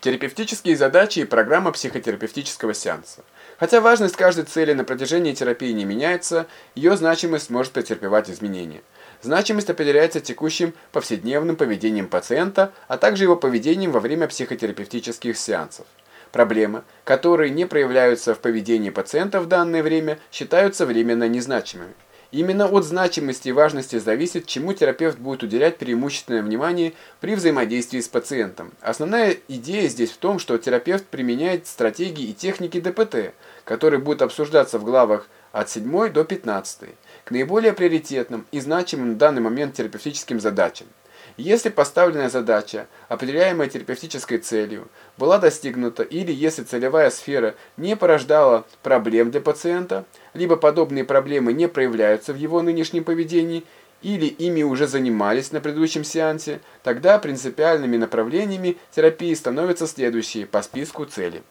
Терапевтические задачи и программа психотерапевтического сеанса. Хотя важность каждой цели на протяжении терапии не меняется, ее значимость может претерпевать изменения. Значимость определяется текущим повседневным поведением пациента, а также его поведением во время психотерапевтических сеансов. Проблемы, которые не проявляются в поведении пациента в данное время, считаются временно незначимыми. Именно от значимости и важности зависит, чему терапевт будет уделять преимущественное внимание при взаимодействии с пациентом. Основная идея здесь в том, что терапевт применяет стратегии и техники ДПТ, которые будут обсуждаться в главах от 7 до 15, к наиболее приоритетным и значимым в данный момент терапевтическим задачам. Если поставленная задача, определяемая терапевтической целью, была достигнута или если целевая сфера не порождала проблем для пациента, либо подобные проблемы не проявляются в его нынешнем поведении, или ими уже занимались на предыдущем сеансе, тогда принципиальными направлениями терапии становятся следующие по списку целей.